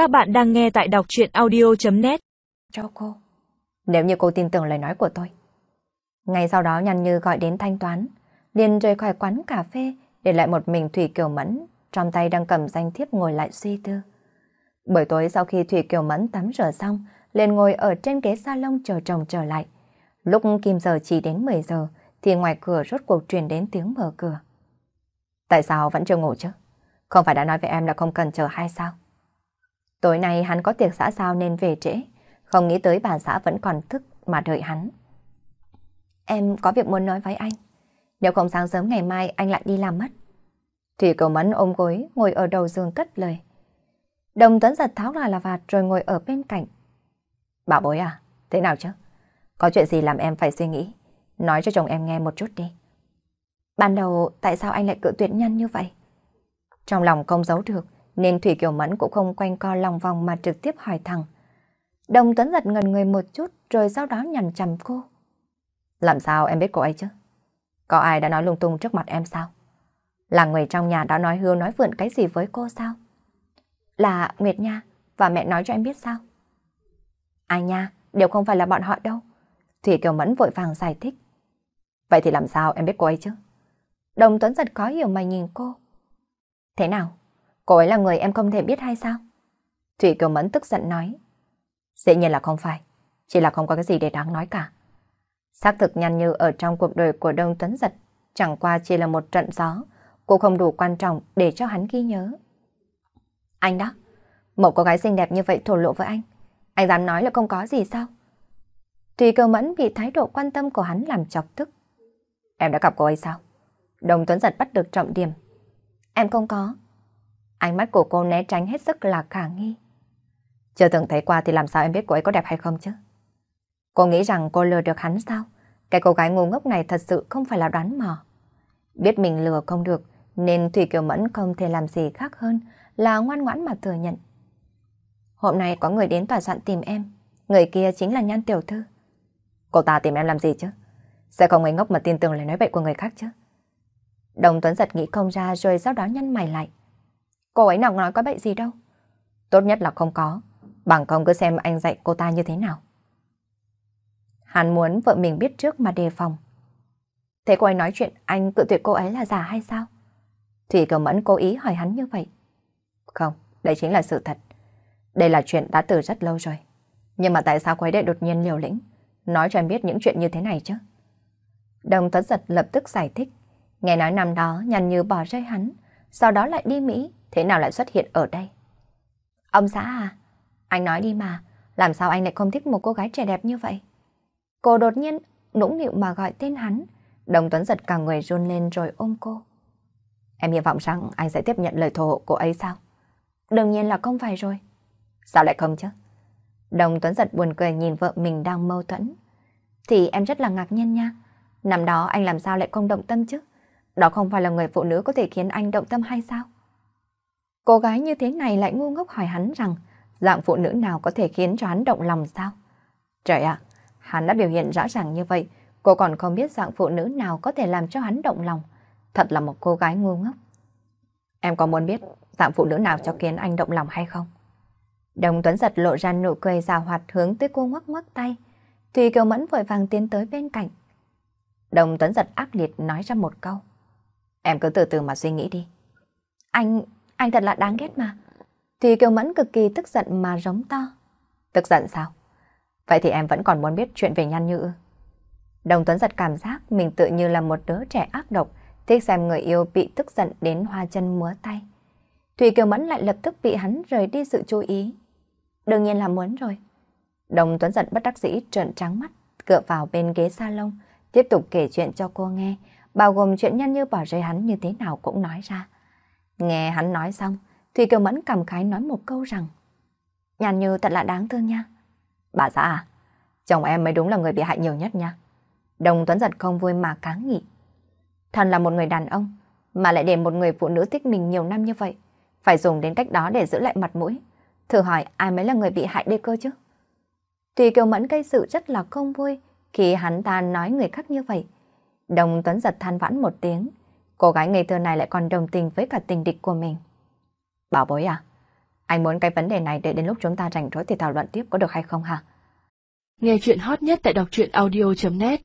Các bạn đang nghe tại đọc chuyện audio.net Cho cô. Nếu như cô tin tưởng lời nói của tôi. Ngay sau đó nhăn như gọi đến thanh toán, liền rời khỏi quán cà phê, để lại một mình Thủy Kiều Mẫn, trong tay đang cầm danh thiếp ngồi lại suy tư. Buổi tối sau khi Thủy Kiều Mẫn tắm rửa xong, liền ngồi ở trên ghế salon chờ chồng trở lại. Lúc kim giờ chỉ đến 10 giờ, thì ngoài cửa rốt cuộc truyền đến tiếng mở cửa. Tại sao vẫn chưa ngủ chứ? Không phải đã nói với em là không cần chờ hay sao? Tối nay hắn có tiệc xã giao nên về trễ, không nghĩ tới bà xã vẫn còn thức mà đợi hắn. Em có việc muốn nói với anh. Nếu không sáng sớm ngày mai anh lại đi làm mất. Thủy cầu mẫn ôm gối ngồi ở đầu giường cất lời. Đồng tuấn giật tháo ra là vạt rồi ngồi ở bên cạnh. Bảo bối à, thế nào chứ? Có chuyện gì làm em phải suy nghĩ? Nói cho chồng em nghe một chút đi. Ban đầu tại sao anh lại cự tuyệt nhân như vậy? Trong lòng không giấu được, nên Thủy Kiều Mẫn cũng không quanh co lòng vòng mà trực tiếp hỏi thẳng. Đồng Tuấn giật ngần người một chút rồi sau đó nhằn chằm cô. Làm sao em biết cô ấy chứ? Có ai đã nói lung tung trước mặt em sao? Là người trong nhà đã nói hưu nói vượn cái gì với cô sao? Là Nguyệt Nha và mẹ nói cho em biết sao? Ai nha, đều không phải là bọn họ đâu. Thủy Kiều Mẫn vội vàng giải thích. Vậy thì làm sao em biết cô ấy chứ? Đồng Tuấn giật có hiểu mà nhìn cô. Thế nào? Cô ấy là người em không thể biết hay sao? Thủy Kiều Mẫn tức giận nói. Dĩ nhiên là không phải, chỉ là không có cái gì để đáng nói cả. Xác thực nhăn như ở trong cuộc đời của Đông Tuấn Giật, chẳng qua chỉ là một trận gió, cô không đủ quan trọng để cho hắn ghi nhớ. Anh đó, một cô gái xinh đẹp như vậy thổ lộ với anh, anh dám nói là không có gì sao? Thủy Kiều Mẫn bị thái độ quan tâm của hắn làm chọc tức. Em đã gặp cô ấy sao? Đông Tuấn Giật bắt được trọng điểm. Em không có. Ánh mắt của cô né tránh hết sức là khả nghi. Chưa từng thấy qua thì làm sao em biết cô ấy có đẹp hay không chứ? Cô nghĩ rằng cô lừa được hắn sao? Cái cô gái ngu ngốc này thật sự không phải là đoán mò. Biết mình lừa không được, nên Thủy Kiều Mẫn không thể làm gì khác hơn là ngoan ngoãn mà thừa nhận. Hôm nay có người đến tòa soạn tìm em, người kia chính là Nhan Tiểu Thư. Cô ta tìm em làm gì chứ? Sẽ không ngây ngốc mà tin tưởng lời nói bậy của người khác chứ? Đồng Tuấn giật nghĩ không ra rồi sau đó nhăn mày lại. Cô ấy nào nói có bệnh gì đâu. Tốt nhất là không có. Bằng không cứ xem anh dạy cô ta như thế nào. Hắn muốn vợ mình biết trước mà đề phòng. Thế cô ấy nói chuyện anh cự tuyệt cô ấy là giả hay sao? Thủy Cờ Mẫn cố ý hỏi hắn như vậy. Không, đây chính là sự thật. Đây là chuyện đã từ rất lâu rồi. Nhưng mà tại sao cô ấy lại đột nhiên liều lĩnh? Nói cho em biết những chuyện như thế này chứ. Đồng Tuấn Giật lập tức giải thích. Nghe nói năm đó nhằn như bỏ rơi hắn, sau đó lại đi Mỹ, thế nào lại xuất hiện ở đây? Ông xã à, anh nói đi mà, làm sao anh lại không thích một cô gái trẻ đẹp như vậy? Cô đột nhiên nũng nịu mà gọi tên hắn, Đồng Tuấn giật cả người run lên rồi ôm cô. Em hy vọng rằng anh sẽ tiếp nhận lời thổ hộ cô ấy sao? Đương nhiên là không phải rồi. Sao lại không chứ? Đồng Tuấn giật buồn cười nhìn vợ mình đang mâu thuẫn. Thì em rất là ngạc nhiên nha. Năm đó anh làm sao lại không động tâm chứ? Đó không phải là người phụ nữ có thể khiến anh động tâm hay sao? Cô gái như thế này lại ngu ngốc hỏi hắn rằng dạng phụ nữ nào có thể khiến cho hắn động lòng sao? Trời ạ, hắn đã biểu hiện rõ ràng như vậy, cô còn không biết dạng phụ nữ nào có thể làm cho hắn động lòng. Thật là một cô gái ngu ngốc. Em có muốn biết dạng phụ nữ nào cho khiến anh động lòng hay không? Đồng Tuấn giật lộ ra nụ cười già hoạt hướng tới cô ngoắc ngoắc tay. Thùy Kiều Mẫn vội vàng tiến tới bên cạnh. Đồng Tuấn giật ác liệt nói ra một câu. Em cứ từ từ mà suy nghĩ đi. Anh, anh thật là đáng ghét mà. Thì Kiều Mẫn cực kỳ tức giận mà rống to. Tức giận sao? Vậy thì em vẫn còn muốn biết chuyện về Nhan Như ư? Đồng Tuấn giật cảm giác mình tự như là một đứa trẻ ác độc, thích xem người yêu bị tức giận đến hoa chân múa tay. Thủy Kiều Mẫn lại lập tức bị hắn rời đi sự chú ý. Đương nhiên là muốn rồi. Đồng Tuấn giật bất đắc dĩ trợn trắng mắt, cựa vào bên ghế salon, tiếp tục kể chuyện cho cô nghe, bao gồm chuyện Nhan Như bỏ rơi hắn như thế nào cũng nói ra. Nghe hắn nói xong, Thùy Kiều Mẫn cảm khái nói một câu rằng nhàn Như thật là đáng thương nha. Bà xã à, chồng em mới đúng là người bị hại nhiều nhất nha. Đồng Tuấn giật không vui mà cáng nghị. Thần là một người đàn ông, mà lại để một người phụ nữ thích mình nhiều năm như vậy, phải dùng đến cách đó để giữ lại mặt mũi. Thử hỏi ai mới là người bị hại đây cơ chứ? thủy Kiều Mẫn gây sự rất là không vui khi hắn ta nói người khác như vậy. Đồng Tuấn giật than vãn một tiếng, cô gái ngây thơ này lại còn đồng tình với cả tình địch của mình. Bảo bối à, Anh muốn cái vấn đề này để đến lúc chúng ta rảnh rỗi thì thảo luận tiếp có được hay không hả? Nghe chuyện hot nhất tại đọc truyện audio.net